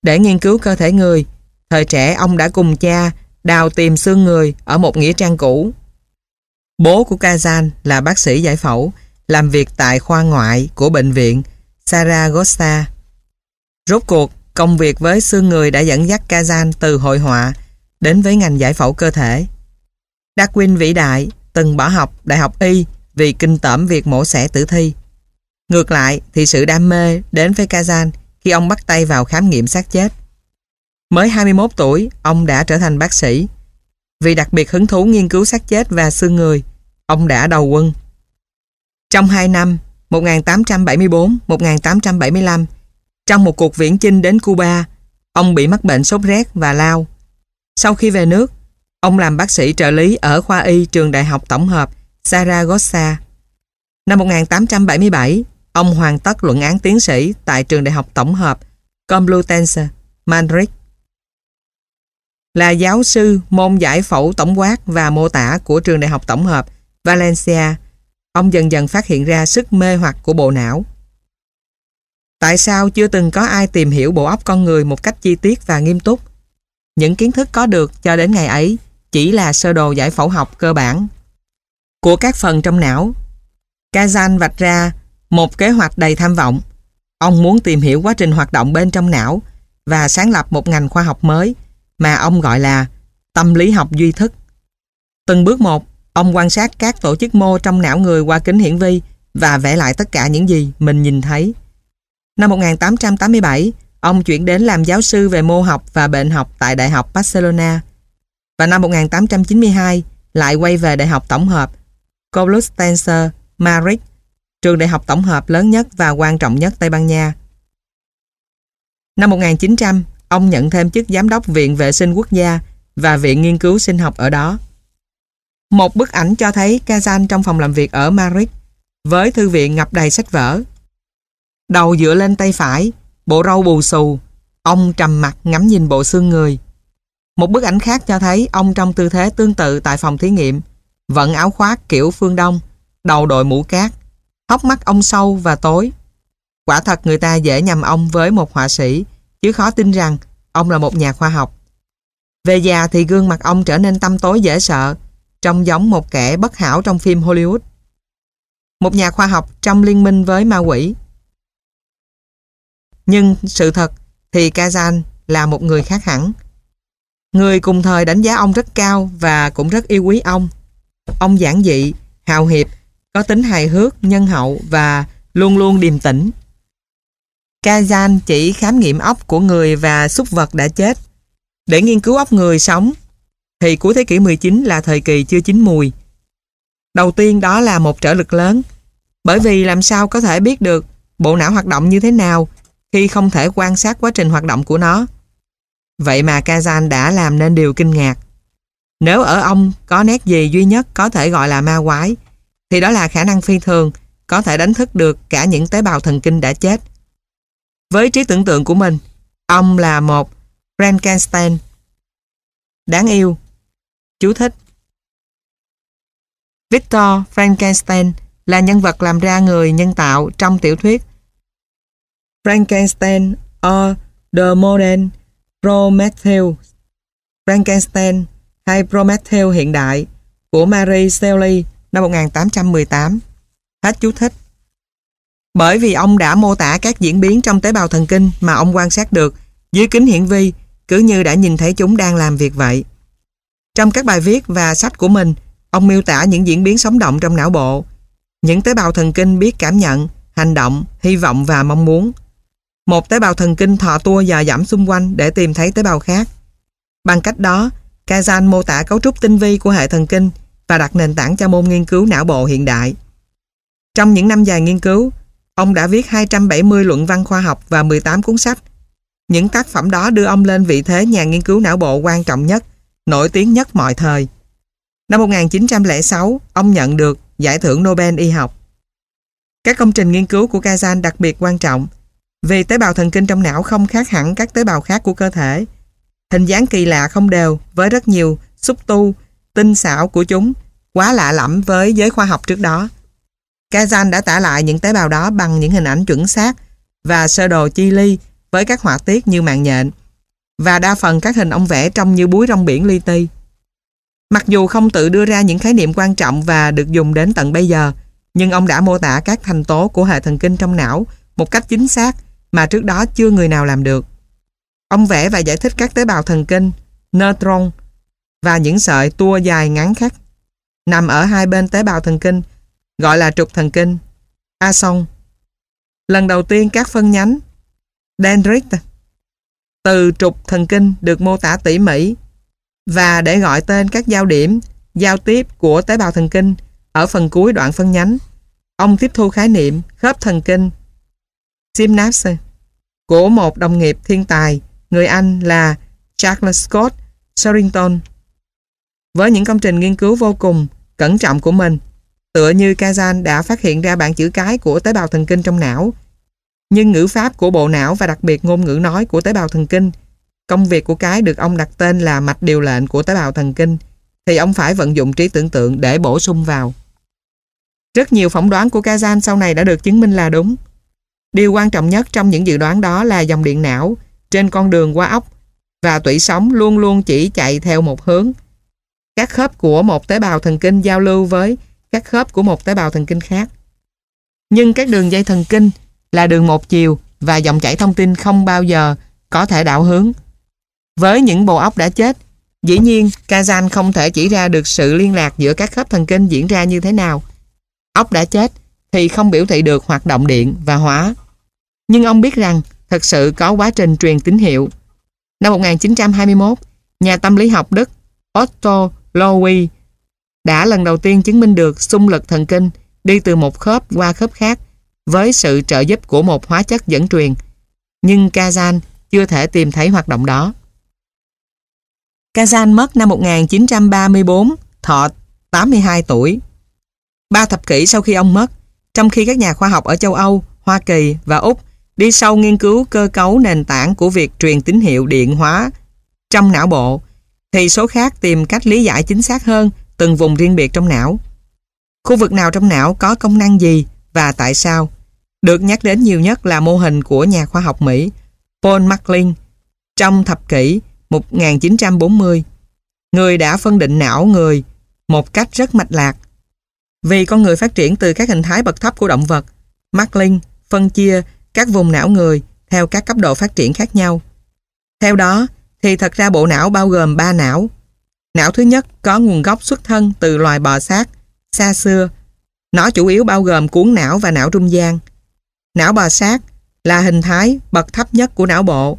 Để nghiên cứu cơ thể người, thời trẻ ông đã cùng cha đào tìm xương người ở một nghĩa trang cũ. Bố của Kazan là bác sĩ giải phẫu, làm việc tại khoa ngoại của bệnh viện Saragossa. Rốt cuộc, công việc với xương người đã dẫn dắt Kazan từ hội họa đến với ngành giải phẫu cơ thể. Darwin vĩ đại từng bỏ học đại học y vì kinh tởm việc mổ xẻ tử thi. Ngược lại thì sự đam mê đến với Kazan khi ông bắt tay vào khám nghiệm xác chết. Mới 21 tuổi, ông đã trở thành bác sĩ. Vì đặc biệt hứng thú nghiên cứu xác chết và xương người, ông đã đầu quân. Trong 2 năm, 1874-1875, trong một cuộc viễn chinh đến Cuba, ông bị mắc bệnh sốt rét và lao. Sau khi về nước, ông làm bác sĩ trợ lý ở khoa y trường đại học tổng hợp Saragossa. Năm 1877, ông hoàn tất luận án tiến sĩ tại trường đại học tổng hợp Complutense, Madrid. Là giáo sư môn giải phẫu tổng quát và mô tả của trường đại học tổng hợp Valencia, ông dần dần phát hiện ra sức mê hoặc của bộ não. Tại sao chưa từng có ai tìm hiểu bộ óc con người một cách chi tiết và nghiêm túc? Những kiến thức có được cho đến ngày ấy chỉ là sơ đồ giải phẫu học cơ bản của các phần trong não. Kazan vạch ra một kế hoạch đầy tham vọng. Ông muốn tìm hiểu quá trình hoạt động bên trong não và sáng lập một ngành khoa học mới mà ông gọi là tâm lý học duy thức. Từng bước một, ông quan sát các tổ chức mô trong não người qua kính hiển vi và vẽ lại tất cả những gì mình nhìn thấy. Năm 1887, ông chuyển đến làm giáo sư về mô học và bệnh học tại Đại học Barcelona. Và năm 1892, lại quay về Đại học Tổng hợp Complutense Madrid, trường đại học tổng hợp lớn nhất và quan trọng nhất Tây Ban Nha. Năm 1900, ông nhận thêm chức giám đốc Viện Vệ sinh Quốc gia và Viện Nghiên cứu Sinh học ở đó. Một bức ảnh cho thấy Kazan trong phòng làm việc ở Madrid với thư viện ngập đầy sách vở. Đầu dựa lên tay phải, bộ râu bù xù, ông trầm mặt ngắm nhìn bộ xương người. Một bức ảnh khác cho thấy ông trong tư thế tương tự tại phòng thí nghiệm, vận áo khoác kiểu phương Đông, đầu đội mũ cát, hốc mắt ông sâu và tối. Quả thật người ta dễ nhầm ông với một họa sĩ, chứ khó tin rằng ông là một nhà khoa học. Về già thì gương mặt ông trở nên tăm tối dễ sợ, trông giống một kẻ bất hảo trong phim Hollywood. Một nhà khoa học trong liên minh với ma quỷ. Nhưng sự thật thì Kazan là một người khác hẳn. Người cùng thời đánh giá ông rất cao và cũng rất yêu quý ông. Ông giản dị, hào hiệp, có tính hài hước, nhân hậu và luôn luôn điềm tĩnh. Kazan chỉ khám nghiệm óc của người và súc vật đã chết. Để nghiên cứu óc người sống, thì cuối thế kỷ 19 là thời kỳ chưa chín mùi. Đầu tiên đó là một trở lực lớn, bởi vì làm sao có thể biết được bộ não hoạt động như thế nào khi không thể quan sát quá trình hoạt động của nó. Vậy mà Kazan đã làm nên điều kinh ngạc. Nếu ở ông có nét gì duy nhất có thể gọi là ma quái, thì đó là khả năng phi thường có thể đánh thức được cả những tế bào thần kinh đã chết. Với trí tưởng tượng của mình, ông là một Frankenstein đáng yêu. Chú thích Victor Frankenstein là nhân vật làm ra người nhân tạo trong tiểu thuyết Frankenstein or The Modern Prometheus Frankenstein hay Prometheus hiện đại của Mary Shelley năm 1818. Hết chú thích. Bởi vì ông đã mô tả các diễn biến trong tế bào thần kinh mà ông quan sát được dưới kính hiển vi cứ như đã nhìn thấy chúng đang làm việc vậy. Trong các bài viết và sách của mình, ông miêu tả những diễn biến sống động trong não bộ. Những tế bào thần kinh biết cảm nhận, hành động, hy vọng và mong muốn. Một tế bào thần kinh thọ tua và giảm xung quanh để tìm thấy tế bào khác. Bằng cách đó, Kazan mô tả cấu trúc tinh vi của hệ thần kinh và đặt nền tảng cho môn nghiên cứu não bộ hiện đại. Trong những năm dài nghiên cứu, Ông đã viết 270 luận văn khoa học và 18 cuốn sách. Những tác phẩm đó đưa ông lên vị thế nhà nghiên cứu não bộ quan trọng nhất, nổi tiếng nhất mọi thời. Năm 1906, ông nhận được giải thưởng Nobel y học. Các công trình nghiên cứu của Kazan đặc biệt quan trọng vì tế bào thần kinh trong não không khác hẳn các tế bào khác của cơ thể. Hình dáng kỳ lạ không đều với rất nhiều xúc tu, tinh xảo của chúng quá lạ lẫm với giới khoa học trước đó. Kazan đã tả lại những tế bào đó bằng những hình ảnh chuẩn xác và sơ đồ chi ly với các họa tiết như mạng nhện và đa phần các hình ông vẽ trông như búi rong biển li ti. Mặc dù không tự đưa ra những khái niệm quan trọng và được dùng đến tận bây giờ, nhưng ông đã mô tả các thành tố của hệ thần kinh trong não một cách chính xác mà trước đó chưa người nào làm được. Ông vẽ và giải thích các tế bào thần kinh, neutron và những sợi tua dài ngắn khác nằm ở hai bên tế bào thần kinh gọi là trục thần kinh. Axon. Lần đầu tiên các phân nhánh dendrite từ trục thần kinh được mô tả tỉ mỉ và để gọi tên các giao điểm, giao tiếp của tế bào thần kinh ở phần cuối đoạn phân nhánh. Ông tiếp thu khái niệm khớp thần kinh. Synapse của một đồng nghiệp thiên tài, người Anh là Charles Scott Sherrington. Với những công trình nghiên cứu vô cùng cẩn trọng của mình tựa như Kazan đã phát hiện ra bản chữ cái của tế bào thần kinh trong não nhưng ngữ pháp của bộ não và đặc biệt ngôn ngữ nói của tế bào thần kinh, công việc của cái được ông đặt tên là mạch điều lệnh của tế bào thần kinh, thì ông phải vận dụng trí tưởng tượng để bổ sung vào. Rất nhiều phỏng đoán của Kazan sau này đã được chứng minh là đúng. Điều quan trọng nhất trong những dự đoán đó là dòng điện não trên con đường qua ốc và tủy sống luôn luôn chỉ chạy theo một hướng. Các khớp của một tế bào thần kinh giao lưu với các khớp của một tế bào thần kinh khác. Nhưng các đường dây thần kinh là đường một chiều và dòng chảy thông tin không bao giờ có thể đảo hướng. Với những bộ óc đã chết, dĩ nhiên Kazan không thể chỉ ra được sự liên lạc giữa các khớp thần kinh diễn ra như thế nào. Óc đã chết thì không biểu thị được hoạt động điện và hóa. Nhưng ông biết rằng thật sự có quá trình truyền tín hiệu. Năm 1921, nhà tâm lý học Đức Otto Lowy đã lần đầu tiên chứng minh được xung lực thần kinh đi từ một khớp qua khớp khác với sự trợ giúp của một hóa chất dẫn truyền. Nhưng Kazan chưa thể tìm thấy hoạt động đó. Kazan mất năm 1934, thọ 82 tuổi. Ba thập kỷ sau khi ông mất, trong khi các nhà khoa học ở châu Âu, Hoa Kỳ và Úc đi sâu nghiên cứu cơ cấu nền tảng của việc truyền tín hiệu điện hóa trong não bộ, thì số khác tìm cách lý giải chính xác hơn từng vùng riêng biệt trong não. Khu vực nào trong não có công năng gì và tại sao? Được nhắc đến nhiều nhất là mô hình của nhà khoa học Mỹ Paul MacLean trong thập kỷ 1940. Người đã phân định não người một cách rất mạch lạc. Vì con người phát triển từ các hình thái bậc thấp của động vật, MacLean phân chia các vùng não người theo các cấp độ phát triển khác nhau. Theo đó, thì thật ra bộ não bao gồm 3 não. Não thứ nhất có nguồn gốc xuất thân từ loài bò sát, xa xưa. Nó chủ yếu bao gồm cuốn não và não trung gian. Não bò sát là hình thái bậc thấp nhất của não bộ.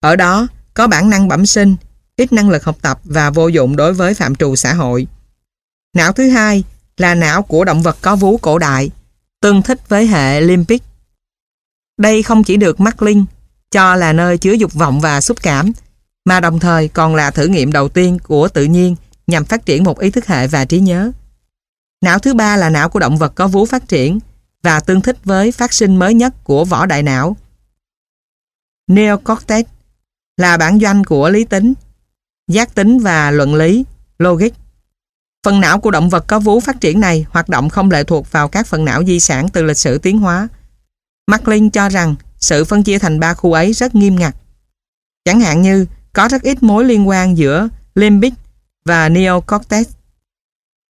Ở đó có bản năng bẩm sinh, ít năng lực học tập và vô dụng đối với phạm trù xã hội. Não thứ hai là não của động vật có vú cổ đại, tương thích với hệ limbic. Đây không chỉ được mắc linh cho là nơi chứa dục vọng và xúc cảm, mà đồng thời còn là thử nghiệm đầu tiên của tự nhiên nhằm phát triển một ý thức hệ và trí nhớ. Não thứ ba là não của động vật có vú phát triển và tương thích với phát sinh mới nhất của vỏ đại não. Neocortex là bản doanh của lý tính, giác tính và luận lý, logic. Phần não của động vật có vú phát triển này hoạt động không lệ thuộc vào các phần não di sản từ lịch sử tiến hóa. MacLean cho rằng sự phân chia thành ba khu ấy rất nghiêm ngặt. Chẳng hạn như có rất ít mối liên quan giữa limbic và neocortex.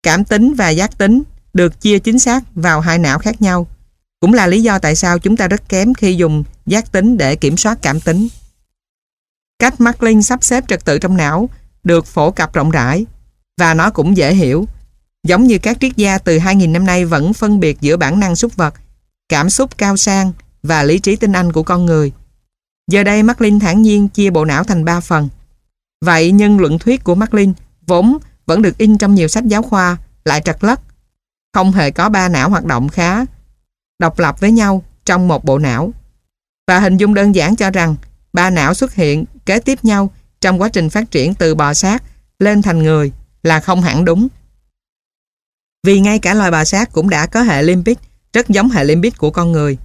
Cảm tính và giác tính được chia chính xác vào hai não khác nhau. Cũng là lý do tại sao chúng ta rất kém khi dùng giác tính để kiểm soát cảm tính. Cách Marklin sắp xếp trật tự trong não được phổ cập rộng rãi và nó cũng dễ hiểu. Giống như các triết gia từ 2.000 năm nay vẫn phân biệt giữa bản năng súc vật, cảm xúc cao sang và lý trí tinh anh của con người. Giờ đây Markling thản nhiên chia bộ não thành 3 phần. Vậy nhưng luận thuyết của Markling vốn vẫn được in trong nhiều sách giáo khoa lại trật lất không hề có ba não hoạt động khá độc lập với nhau trong một bộ não. Và hình dung đơn giản cho rằng ba não xuất hiện kế tiếp nhau trong quá trình phát triển từ bò sát lên thành người là không hẳn đúng. Vì ngay cả loài bò sát cũng đã có hệ limbic rất giống hệ limbic của con người.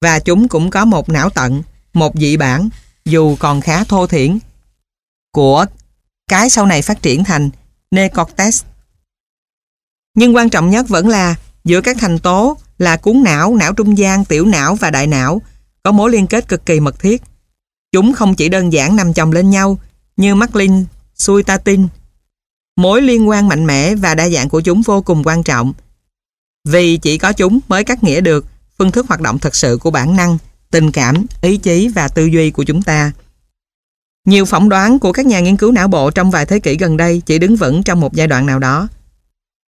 Và chúng cũng có một não tận, một dị bản, dù còn khá thô thiển, của cái sau này phát triển thành neocortex. Nhưng quan trọng nhất vẫn là giữa các thành tố là cuốn não, não trung gian, tiểu não và đại não có mối liên kết cực kỳ mật thiết. Chúng không chỉ đơn giản nằm chồng lên nhau như Macklin, Suitatin. Mối liên quan mạnh mẽ và đa dạng của chúng vô cùng quan trọng. Vì chỉ có chúng mới cắt nghĩa được phương thức hoạt động thật sự của bản năng, tình cảm, ý chí và tư duy của chúng ta. Nhiều phỏng đoán của các nhà nghiên cứu não bộ trong vài thế kỷ gần đây chỉ đứng vững trong một giai đoạn nào đó.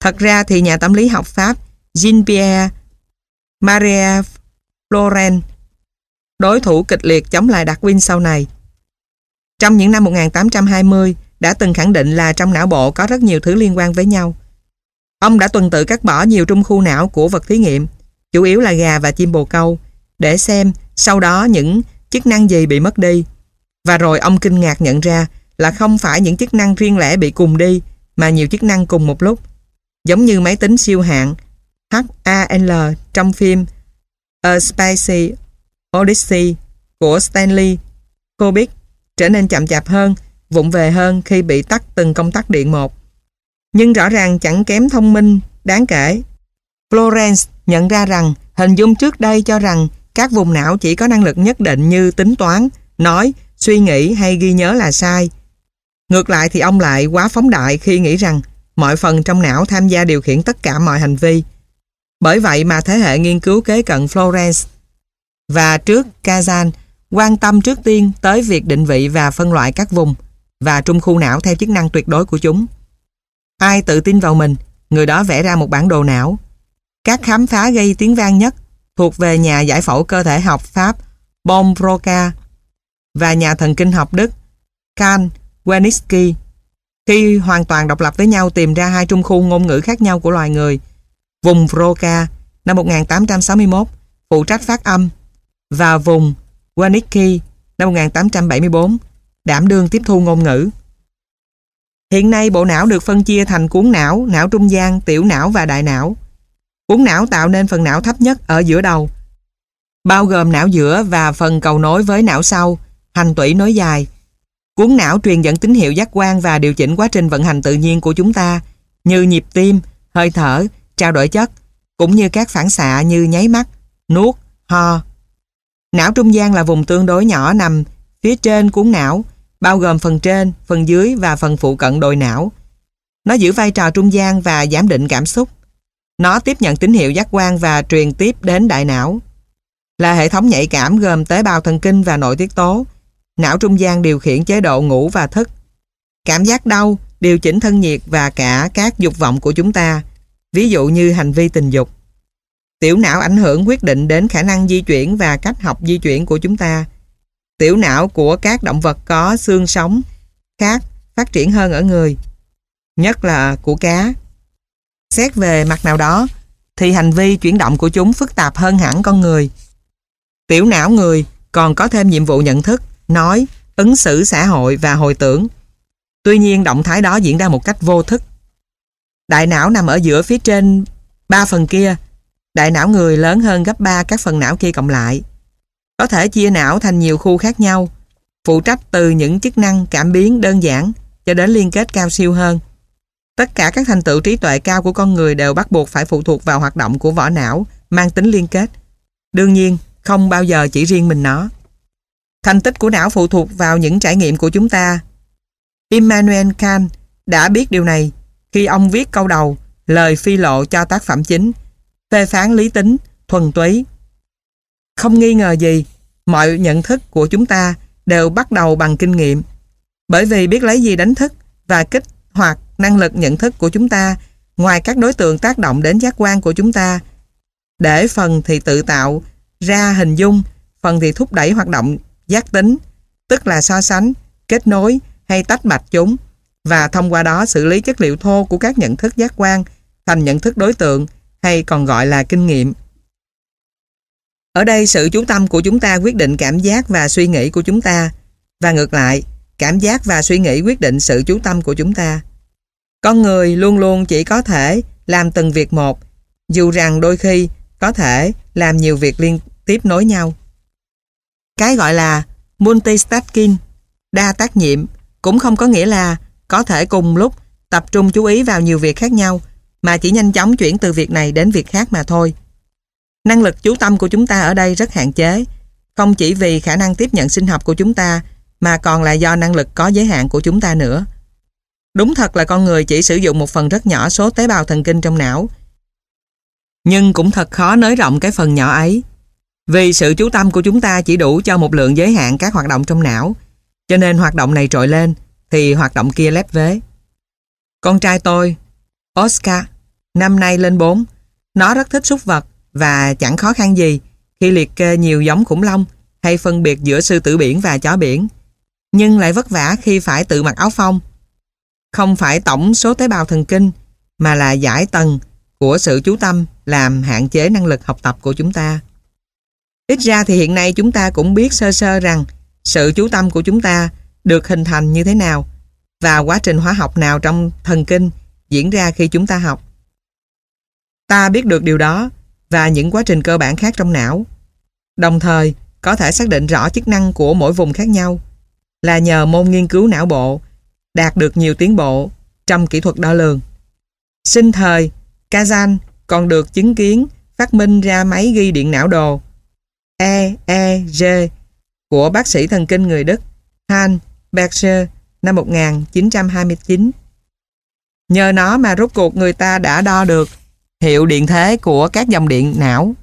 Thật ra thì nhà tâm lý học Pháp Jean-Pierre Maria Florent đối thủ kịch liệt chống lại Darwin sau này. Trong những năm 1820 đã từng khẳng định là trong não bộ có rất nhiều thứ liên quan với nhau. Ông đã tuần tự cắt bỏ nhiều trung khu não của vật thí nghiệm, chủ yếu là gà và chim bồ câu, để xem sau đó những chức năng gì bị mất đi. Và rồi ông kinh ngạc nhận ra là không phải những chức năng riêng lẻ bị cùng đi, mà nhiều chức năng cùng một lúc. Giống như máy tính siêu hạng HAL trong phim A space Odyssey của Stanley Kubrick trở nên chậm chạp hơn, vụng về hơn khi bị tắt từng công tắc điện một. Nhưng rõ ràng chẳng kém thông minh, đáng kể. Florence nhận ra rằng hình dung trước đây cho rằng các vùng não chỉ có năng lực nhất định như tính toán, nói, suy nghĩ hay ghi nhớ là sai. Ngược lại thì ông lại quá phóng đại khi nghĩ rằng mọi phần trong não tham gia điều khiển tất cả mọi hành vi. Bởi vậy mà thế hệ nghiên cứu kế cận Florence và trước Kazan quan tâm trước tiên tới việc định vị và phân loại các vùng và trung khu não theo chức năng tuyệt đối của chúng. Ai tự tin vào mình, người đó vẽ ra một bản đồ não. Các khám phá gây tiếng vang nhất thuộc về nhà giải phẫu cơ thể học Pháp Bombroca và nhà thần kinh học Đức Karl Wernicke khi hoàn toàn độc lập với nhau tìm ra hai trung khu ngôn ngữ khác nhau của loài người. Vùng Broca năm 1861 phụ trách phát âm và vùng Wernicke năm 1874 đảm đương tiếp thu ngôn ngữ. Hiện nay bộ não được phân chia thành cuốn não, não trung gian, tiểu não và đại não. Cuốn não tạo nên phần não thấp nhất ở giữa đầu, bao gồm não giữa và phần cầu nối với não sau, hành tủy nối dài. Cuốn não truyền dẫn tín hiệu giác quan và điều chỉnh quá trình vận hành tự nhiên của chúng ta, như nhịp tim, hơi thở, trao đổi chất, cũng như các phản xạ như nháy mắt, nuốt, ho. Não trung gian là vùng tương đối nhỏ nằm phía trên cuốn não, bao gồm phần trên, phần dưới và phần phụ cận đồi não. Nó giữ vai trò trung gian và giám định cảm xúc. Nó tiếp nhận tín hiệu giác quan và truyền tiếp đến đại não. Là hệ thống nhạy cảm gồm tế bào thần kinh và nội tiết tố. Não trung gian điều khiển chế độ ngủ và thức. Cảm giác đau, điều chỉnh thân nhiệt và cả các dục vọng của chúng ta, ví dụ như hành vi tình dục. Tiểu não ảnh hưởng quyết định đến khả năng di chuyển và cách học di chuyển của chúng ta. Tiểu não của các động vật có xương sống khác phát triển hơn ở người, nhất là của cá. Xét về mặt nào đó, thì hành vi chuyển động của chúng phức tạp hơn hẳn con người. Tiểu não người còn có thêm nhiệm vụ nhận thức, nói, ứng xử xã hội và hồi tưởng. Tuy nhiên động thái đó diễn ra một cách vô thức. Đại não nằm ở giữa phía trên ba phần kia. Đại não người lớn hơn gấp 3 các phần não kia cộng lại. Có thể chia não thành nhiều khu khác nhau, phụ trách từ những chức năng cảm biến đơn giản cho đến liên kết cao siêu hơn. Tất cả các thành tựu trí tuệ cao của con người đều bắt buộc phải phụ thuộc vào hoạt động của vỏ não mang tính liên kết. Đương nhiên, không bao giờ chỉ riêng mình nó. Thành tích của não phụ thuộc vào những trải nghiệm của chúng ta. Immanuel Kant đã biết điều này khi ông viết câu đầu lời phi lộ cho tác phẩm chính phê phán lý tính, thuần túy. Không nghi ngờ gì, mọi nhận thức của chúng ta đều bắt đầu bằng kinh nghiệm. Bởi vì biết lấy gì đánh thức và kích hoạt năng lực nhận thức của chúng ta ngoài các đối tượng tác động đến giác quan của chúng ta để phần thì tự tạo ra hình dung, phần thì thúc đẩy hoạt động giác tính, tức là so sánh, kết nối hay tách bạch chúng và thông qua đó xử lý chất liệu thô của các nhận thức giác quan thành nhận thức đối tượng hay còn gọi là kinh nghiệm. Ở đây sự chú tâm của chúng ta quyết định cảm giác và suy nghĩ của chúng ta và ngược lại, cảm giác và suy nghĩ quyết định sự chú tâm của chúng ta. Con người luôn luôn chỉ có thể làm từng việc một, dù rằng đôi khi có thể làm nhiều việc liên tiếp nối nhau. Cái gọi là multitasking, đa tác nhiệm, cũng không có nghĩa là có thể cùng lúc tập trung chú ý vào nhiều việc khác nhau, mà chỉ nhanh chóng chuyển từ việc này đến việc khác mà thôi. Năng lực chú tâm của chúng ta ở đây rất hạn chế, không chỉ vì khả năng tiếp nhận sinh học của chúng ta, mà còn là do năng lực có giới hạn của chúng ta nữa. Đúng thật là con người chỉ sử dụng một phần rất nhỏ số tế bào thần kinh trong não, nhưng cũng thật khó nới rộng cái phần nhỏ ấy. Vì sự chú tâm của chúng ta chỉ đủ cho một lượng giới hạn các hoạt động trong não, cho nên hoạt động này trội lên, thì hoạt động kia lép vế. Con trai tôi, Oscar, năm nay lên 4, nó rất thích súc vật và chẳng khó khăn gì khi liệt kê nhiều giống khủng long hay phân biệt giữa sư tử biển và chó biển, nhưng lại vất vả khi phải tự mặc áo phông. Không phải tổng số tế bào thần kinh, mà là giải tầng của sự chú tâm làm hạn chế năng lực học tập của chúng ta. Ít ra thì hiện nay chúng ta cũng biết sơ sơ rằng sự chú tâm của chúng ta được hình thành như thế nào và quá trình hóa học nào trong thần kinh diễn ra khi chúng ta học. Ta biết được điều đó và những quá trình cơ bản khác trong não. Đồng thời, có thể xác định rõ chức năng của mỗi vùng khác nhau là nhờ môn nghiên cứu não bộ đạt được nhiều tiến bộ trong kỹ thuật đo lường. Sinh thời, Kazan còn được chứng kiến phát minh ra máy ghi điện não đồ EEG của bác sĩ thần kinh người Đức Hans Berger năm 1929. Nhờ nó mà rốt cuộc người ta đã đo được hiệu điện thế của các dòng điện não.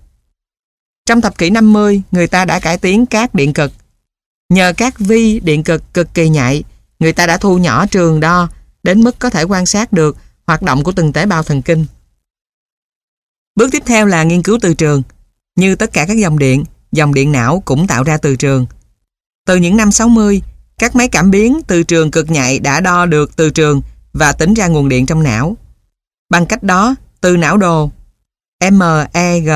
Trong thập kỷ 50, người ta đã cải tiến các điện cực. Nhờ các vi điện cực cực kỳ nhạy, người ta đã thu nhỏ trường đo đến mức có thể quan sát được hoạt động của từng tế bào thần kinh. Bước tiếp theo là nghiên cứu từ trường. Như tất cả các dòng điện, dòng điện não cũng tạo ra từ trường. Từ những năm 60, các máy cảm biến từ trường cực nhạy đã đo được từ trường và tính ra nguồn điện trong não. Bằng cách đó, từ não đồ MEG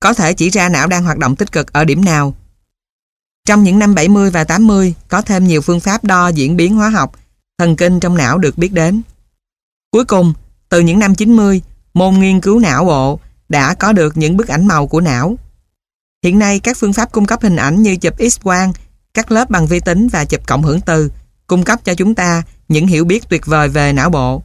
có thể chỉ ra não đang hoạt động tích cực ở điểm nào. Trong những năm 70 và 80, có thêm nhiều phương pháp đo diễn biến hóa học, thần kinh trong não được biết đến. Cuối cùng, từ những năm 90, môn nghiên cứu não bộ đã có được những bức ảnh màu của não. Hiện nay, các phương pháp cung cấp hình ảnh như chụp X-quang, cắt lớp bằng vi tính và chụp cộng hưởng từ cung cấp cho chúng ta những hiểu biết tuyệt vời về não bộ.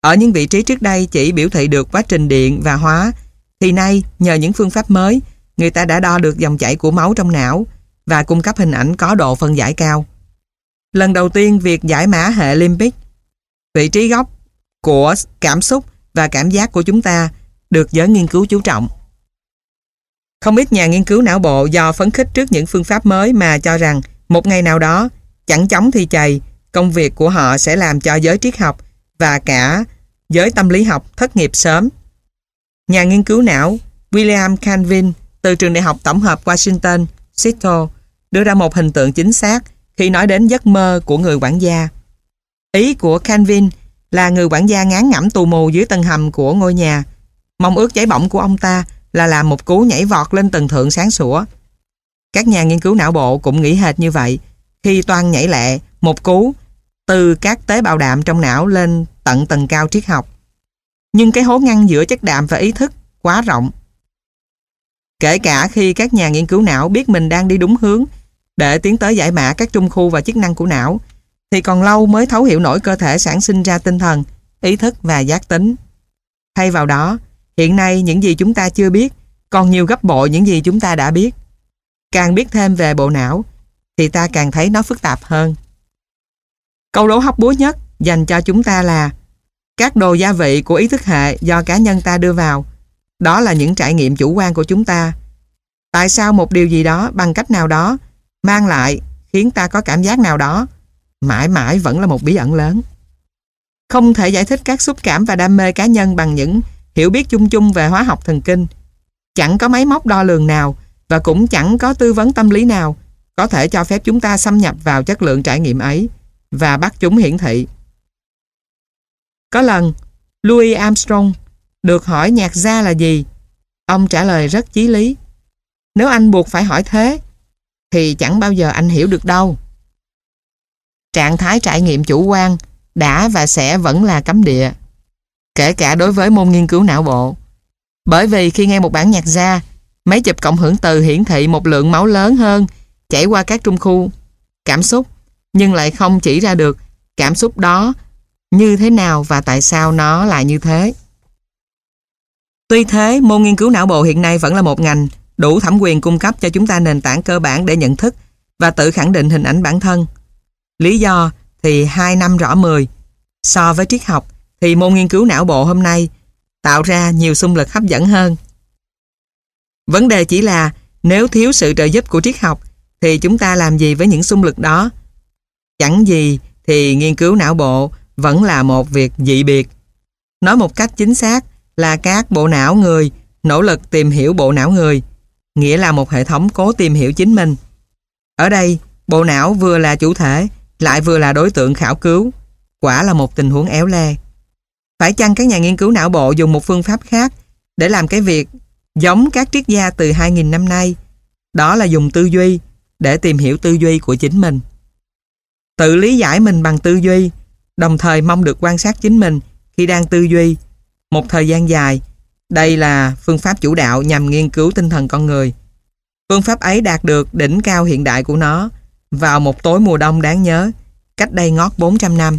Ở những vị trí trước đây chỉ biểu thị được quá trình điện và hóa, thì nay nhờ những phương pháp mới, người ta đã đo được dòng chảy của máu trong não và cung cấp hình ảnh có độ phân giải cao. Lần đầu tiên việc giải mã hệ limbic, vị trí gốc của cảm xúc và cảm giác của chúng ta được giới nghiên cứu chú trọng. Không ít nhà nghiên cứu não bộ do phấn khích trước những phương pháp mới mà cho rằng một ngày nào đó, chẳng chóng thì chày, công việc của họ sẽ làm cho giới triết học và cả giới tâm lý học thất nghiệp sớm. Nhà nghiên cứu não William Canvin từ trường đại học tổng hợp Washington, Sito đưa ra một hình tượng chính xác khi nói đến giấc mơ của người quản gia. Ý của Canvin là người quản gia ngán ngẩm tù mù dưới tầng hầm của ngôi nhà. Mong ước cháy bỏng của ông ta là làm một cú nhảy vọt lên tầng thượng sáng sủa. Các nhà nghiên cứu não bộ cũng nghĩ hệt như vậy khi toan nhảy lẹ một cú từ các tế bào đạm trong não lên tận tầng cao triết học. Nhưng cái hố ngăn giữa chất đạm và ý thức quá rộng. Kể cả khi các nhà nghiên cứu não biết mình đang đi đúng hướng để tiến tới giải mã các trung khu và chức năng của não, thì còn lâu mới thấu hiểu nổi cơ thể sản sinh ra tinh thần, ý thức và giác tính. Thay vào đó, hiện nay những gì chúng ta chưa biết còn nhiều gấp bội những gì chúng ta đã biết. Càng biết thêm về bộ não, thì ta càng thấy nó phức tạp hơn. Câu đố hóc búa nhất dành cho chúng ta là các đồ gia vị của ý thức hệ do cá nhân ta đưa vào. Đó là những trải nghiệm chủ quan của chúng ta. Tại sao một điều gì đó bằng cách nào đó mang lại khiến ta có cảm giác nào đó mãi mãi vẫn là một bí ẩn lớn. Không thể giải thích các xúc cảm và đam mê cá nhân bằng những hiểu biết chung chung về hóa học thần kinh. Chẳng có máy móc đo lường nào và cũng chẳng có tư vấn tâm lý nào có thể cho phép chúng ta xâm nhập vào chất lượng trải nghiệm ấy và bắt chúng hiển thị. Có lần, Louis Armstrong được hỏi nhạc gia là gì? Ông trả lời rất chí lý. Nếu anh buộc phải hỏi thế, thì chẳng bao giờ anh hiểu được đâu. Trạng thái trải nghiệm chủ quan đã và sẽ vẫn là cấm địa, kể cả đối với môn nghiên cứu não bộ. Bởi vì khi nghe một bản nhạc ra, máy chụp cộng hưởng từ hiển thị một lượng máu lớn hơn chảy qua các trung khu cảm xúc, nhưng lại không chỉ ra được cảm xúc đó như thế nào và tại sao nó lại như thế. Tuy thế, môn nghiên cứu não bộ hiện nay vẫn là một ngành đủ thẩm quyền cung cấp cho chúng ta nền tảng cơ bản để nhận thức và tự khẳng định hình ảnh bản thân. Lý do thì hai năm rõ 10. So với triết học thì môn nghiên cứu não bộ hôm nay tạo ra nhiều xung lực hấp dẫn hơn. Vấn đề chỉ là nếu thiếu sự trợ giúp của triết học thì chúng ta làm gì với những xung lực đó? Chẳng gì thì nghiên cứu não bộ vẫn là một việc dị biệt. Nói một cách chính xác là các bộ não người nỗ lực tìm hiểu bộ não người, nghĩa là một hệ thống cố tìm hiểu chính mình. Ở đây, bộ não vừa là chủ thể, lại vừa là đối tượng khảo cứu. Quả là một tình huống éo le. Phải chăng các nhà nghiên cứu não bộ dùng một phương pháp khác để làm cái việc giống các triết gia từ 2.000 năm nay? Đó là dùng tư duy để tìm hiểu tư duy của chính mình. Tự lý giải mình bằng tư duy, đồng thời mong được quan sát chính mình khi đang tư duy một thời gian dài. Đây là phương pháp chủ đạo nhằm nghiên cứu tinh thần con người. Phương pháp ấy đạt được đỉnh cao hiện đại của nó vào một tối mùa đông đáng nhớ, cách đây ngót 400 năm.